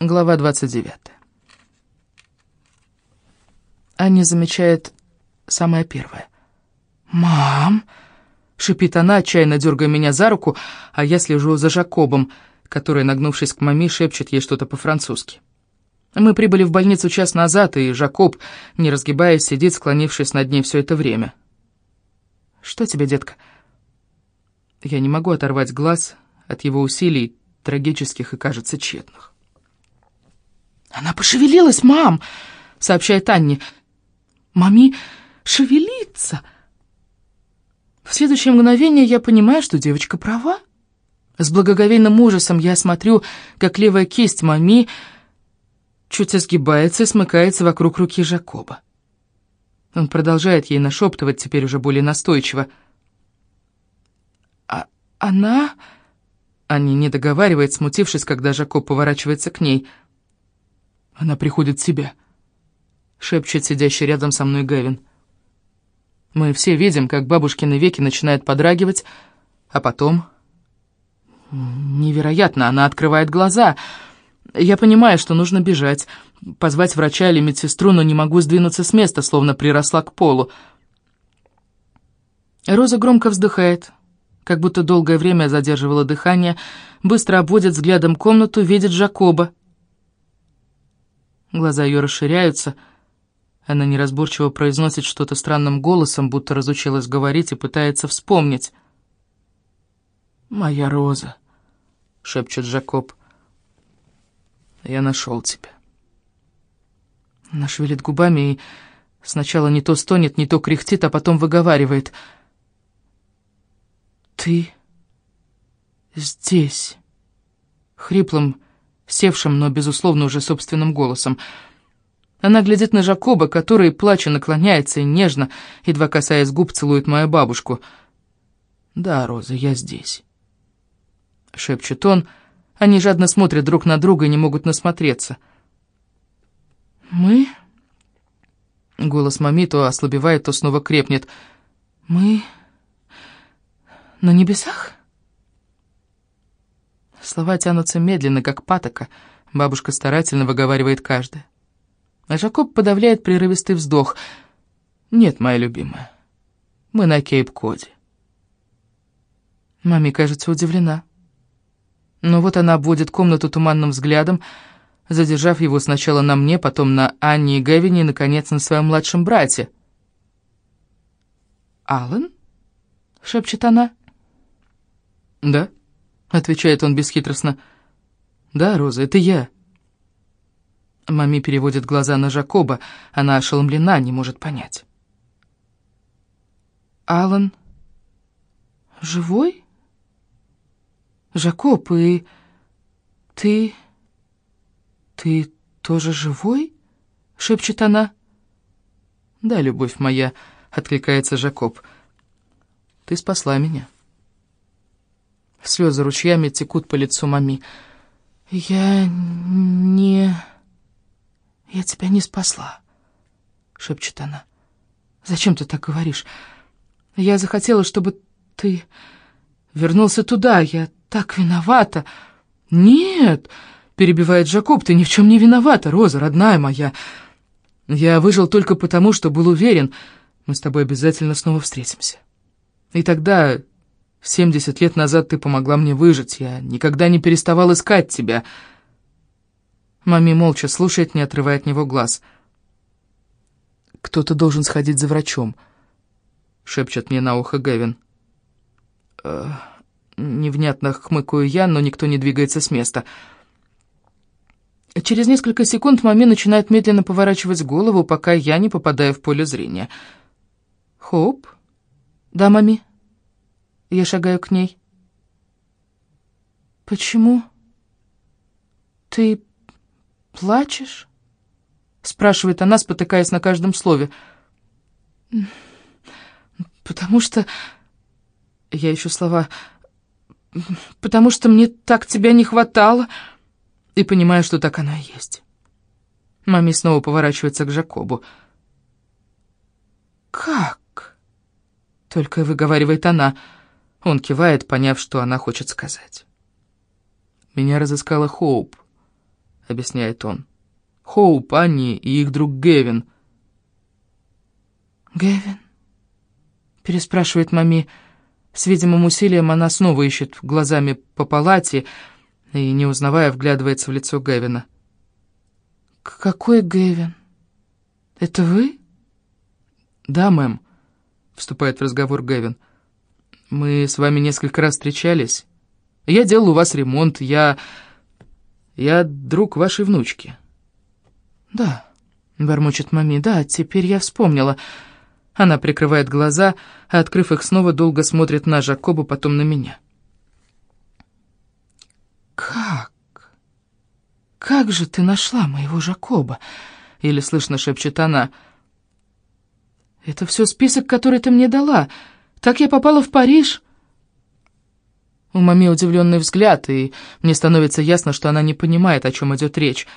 Глава 29. Аня замечает самое первое. «Мам!» — шипит она, отчаянно дергая меня за руку, а я слежу за Жакобом, который, нагнувшись к маме, шепчет ей что-то по-французски. Мы прибыли в больницу час назад, и Жакоб, не разгибаясь, сидит, склонившись над ней все это время. «Что тебе, детка?» Я не могу оторвать глаз от его усилий, трагических и, кажется, тщетных. «Она пошевелилась, мам!» — сообщает Анне. «Мами шевелится!» В следующее мгновение я понимаю, что девочка права. С благоговейным ужасом я смотрю, как левая кисть мами чуть изгибается и смыкается вокруг руки Жакоба. Он продолжает ей нашептывать, теперь уже более настойчиво. «А она...» Аня не договаривает, смутившись, когда Жакоб поворачивается к ней. «Она приходит в себя», — шепчет сидящий рядом со мной Гэвин. Мы все видим, как бабушкины веки начинают подрагивать, а потом... Невероятно, она открывает глаза. Я понимаю, что нужно бежать, позвать врача или медсестру, но не могу сдвинуться с места, словно приросла к полу. Роза громко вздыхает, как будто долгое время задерживала дыхание, быстро обводит взглядом комнату, видит Жакоба. Глаза ее расширяются — она неразборчиво произносит что-то странным голосом, будто разучилась говорить и пытается вспомнить. «Моя Роза», — шепчет Жакоб, — «я нашел тебя». Она шевелит губами и сначала не то стонет, не то кряхтит, а потом выговаривает. «Ты здесь», — хриплым, севшим, но, безусловно, уже собственным голосом — она глядит на Жакоба, который, плача, наклоняется и нежно, едва касаясь губ, целует мою бабушку. «Да, Роза, я здесь», — шепчет он. Они жадно смотрят друг на друга и не могут насмотреться. «Мы...» Голос мами то ослабевает, то снова крепнет. «Мы... на небесах?» Слова тянутся медленно, как патока. Бабушка старательно выговаривает каждое. А Жакоб подавляет прерывистый вздох. «Нет, моя любимая, мы на Кейп-Коде». Маме кажется удивлена. Но вот она обводит комнату туманным взглядом, задержав его сначала на мне, потом на Анне и Гевине и, наконец, на своем младшем брате. «Аллен?» — шепчет она. «Да», — отвечает он бесхитростно. «Да, Роза, это я». Мами переводит глаза на Жакоба. Она ошеломлена, не может понять. Алан живой? Жакоб, и ты... ты тоже живой? Шепчет она. Да, любовь моя, откликается Жакоб. Ты спасла меня. Слезы ручьями текут по лицу мами. Я не... «Я тебя не спасла», — шепчет она. «Зачем ты так говоришь? Я захотела, чтобы ты вернулся туда. Я так виновата». «Нет», — перебивает Жакоб, — «ты ни в чем не виновата, Роза, родная моя. Я выжил только потому, что был уверен, мы с тобой обязательно снова встретимся. И тогда, семьдесят лет назад, ты помогла мне выжить. Я никогда не переставал искать тебя». Мами молча слушает, не отрывая от него глаз. «Кто-то должен сходить за врачом», — шепчет мне на ухо Гэвин. «Э, невнятно хмыкаю я, но никто не двигается с места. Через несколько секунд маме начинает медленно поворачивать голову, пока я не попадаю в поле зрения. «Хоп?» «Да, мами?» Я шагаю к ней. «Почему ты «Плачешь?» — спрашивает она, спотыкаясь на каждом слове. «Потому что...» Я ищу слова. «Потому что мне так тебя не хватало...» И понимаю, что так оно и есть. Маме снова поворачивается к Жакобу. «Как?» — только выговаривает она. Он кивает, поняв, что она хочет сказать. «Меня разыскала Хоуп». — объясняет он. «Хоуп, Анни и их друг Гевин». «Гевин?» — переспрашивает мами. С видимым усилием она снова ищет глазами по палате и, не узнавая, вглядывается в лицо Гевина. «Какой Гевин? Это вы?» «Да, мэм», — вступает в разговор Гевин. «Мы с вами несколько раз встречались. Я делал у вас ремонт, я... я друг вашей внучки». «Да», — бормочет мами, — «да, теперь я вспомнила». Она прикрывает глаза, а, открыв их снова, долго смотрит на Жакоба, потом на меня. «Как? Как же ты нашла моего Жакоба?» — еле слышно шепчет она. «Это все список, который ты мне дала. Так я попала в Париж». У маме удивленный взгляд, и мне становится ясно, что она не понимает, о чем идет речь.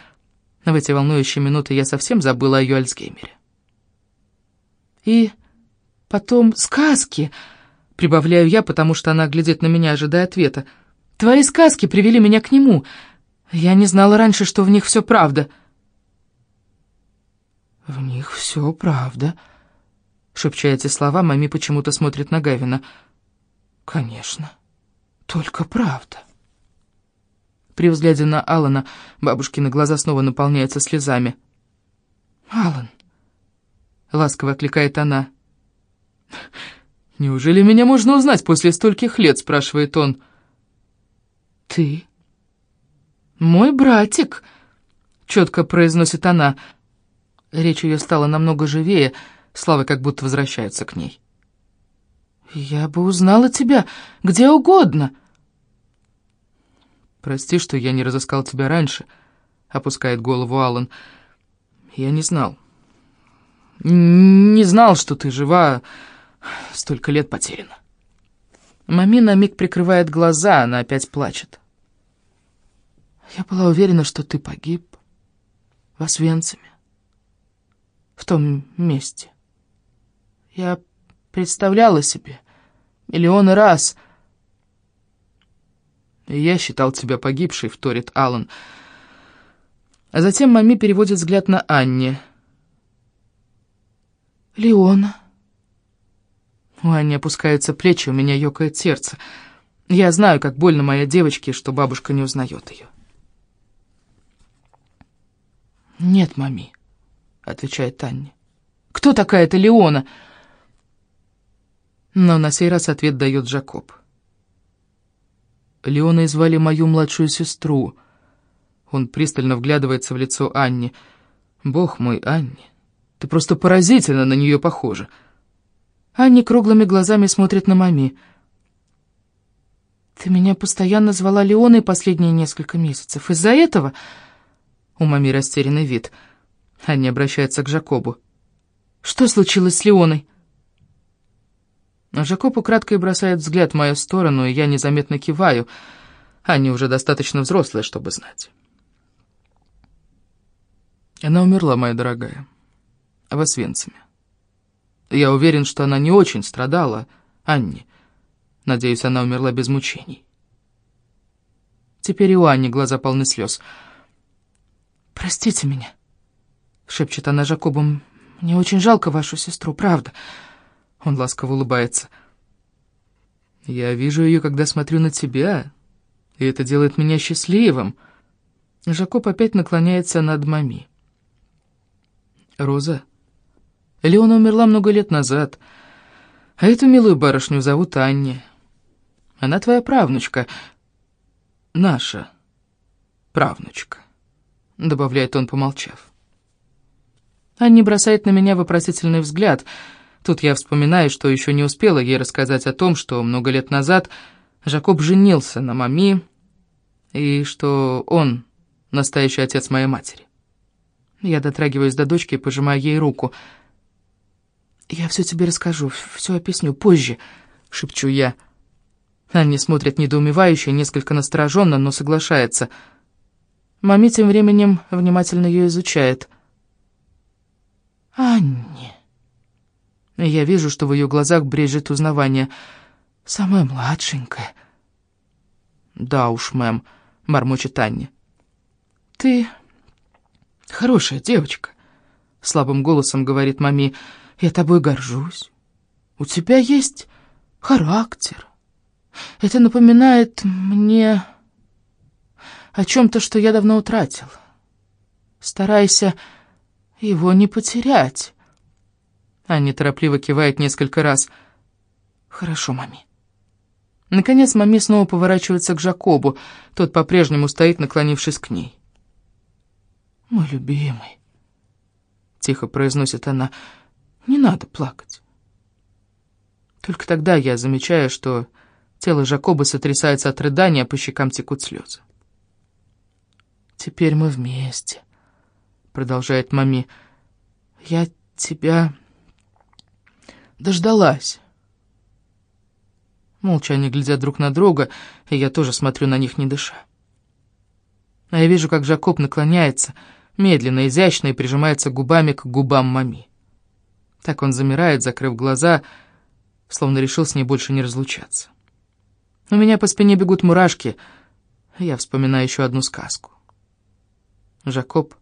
В эти волнующие минуты я совсем забыла о ее Альцгеймере. И потом сказки, прибавляю я, потому что она глядит на меня, ожидая ответа. Твои сказки привели меня к нему. Я не знала раньше, что в них все правда. В них все правда. Шепча эти слова, мами почему-то смотрит на Гавина. Конечно, только правда. При взгляде на Алана бабушкины глаза снова наполняются слезами. «Алан, — ласково окликает она. «Неужели меня можно узнать после стольких лет?» — спрашивает он. «Ты?» «Мой братик», — четко произносит она. Речь ее стала намного живее, славы как будто возвращаются к ней. «Я бы узнала тебя где угодно». «Прости, что я не разыскал тебя раньше», — опускает голову Аллан. «Я не знал». Не знал, что ты жива, столько лет потеряна. Мами на миг прикрывает глаза, она опять плачет. Я была уверена, что ты погиб в Освенциме, в том месте. Я представляла себе миллионы раз. Я считал тебя погибшей, вторит Аллан. А затем Мами переводит взгляд на Анне — Леона. У Ани опускаются плечи, у меня ёкает сердце. Я знаю, как больно моей девочке, что бабушка не узнает ее. «Нет, мами», — отвечает Таня. «Кто такая эта Леона?» Но на сей раз ответ дает Джакоб. Леоной звали мою младшую сестру. Он пристально вглядывается в лицо Анни. «Бог мой, Анни, ты просто поразительно на нее похожа». Анни круглыми глазами смотрит на мами. «Ты меня постоянно звала Леоной последние несколько месяцев. Из-за этого...» У мами растерянный вид. Анни обращается к Жакобу. «Что случилось с Леоной?» Жакоб украдкой бросает взгляд в мою сторону, и я незаметно киваю. Анни уже достаточно взрослая, чтобы знать. Она умерла, моя дорогая в Освенциме. Я уверен, что она не очень страдала, Анни. Надеюсь, она умерла без мучений. Теперь и у Анни глаза полны слез. «Простите меня», — шепчет она Жакобом. «Мне очень жалко вашу сестру, правда». Он ласково улыбается. «Я вижу ее, когда смотрю на тебя, и это делает меня счастливым». Жакоб опять наклоняется над Мами. «Роза, Леона умерла много лет назад, а эту милую барышню зовут Анни. Она твоя правнучка, наша правнучка», — добавляет он, помолчав. Анни бросает на меня вопросительный взгляд. Тут я вспоминаю, что еще не успела ей рассказать о том, что много лет назад Жакоб женился на маме, и что он настоящий отец моей матери. Я дотрагиваюсь до дочки и пожимаю ей руку — «Я все тебе расскажу, все объясню позже», — шепчу я. Анни смотрит недоумевающе, несколько настороженно, но соглашается. Мами тем временем внимательно ее изучает. «Анни...» Я вижу, что в ее глазах брежет узнавание. «Самая младшенькая». «Да уж, мэм», — бормочет Анни. «Ты хорошая девочка», — слабым голосом говорит маме. «Я тобой горжусь. У тебя есть характер. Это напоминает мне о чем-то, что я давно утратил. Старайся его не потерять». Аня торопливо кивает несколько раз. «Хорошо, маме». Наконец маме снова поворачивается к Жакобу. Тот по-прежнему стоит, наклонившись к ней. «Мой любимый», — тихо произносит она, — «не надо плакать». Только тогда я замечаю, что тело Жакоба сотрясается от рыдания, а по щекам текут слезы. «Теперь мы вместе», — продолжает маме. «Я тебя дождалась». Молча они глядят друг на друга, и я тоже смотрю на них, не дыша. А я вижу, как Жакоб наклоняется, медленно, изящно, и прижимается губами к губам мами. Так он замирает, закрыв глаза, словно решил с ней больше не разлучаться. У меня по спине бегут мурашки, я вспоминаю еще одну сказку. Жакоб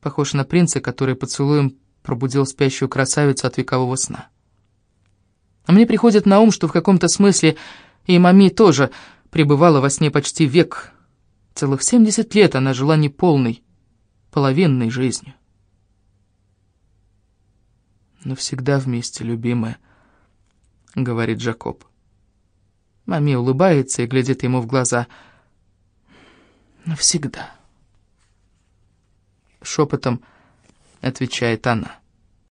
похож на принца, который поцелуем пробудил спящую красавицу от векового сна. А мне приходит на ум, что в каком-то смысле и Мами тоже пребывала во сне почти век. Целых семьдесят лет она жила неполной, половинной жизнью. «Но всегда вместе, любимая», — говорит Джакоб. Мами улыбается и глядит ему в глаза. «Навсегда». Шепотом отвечает она.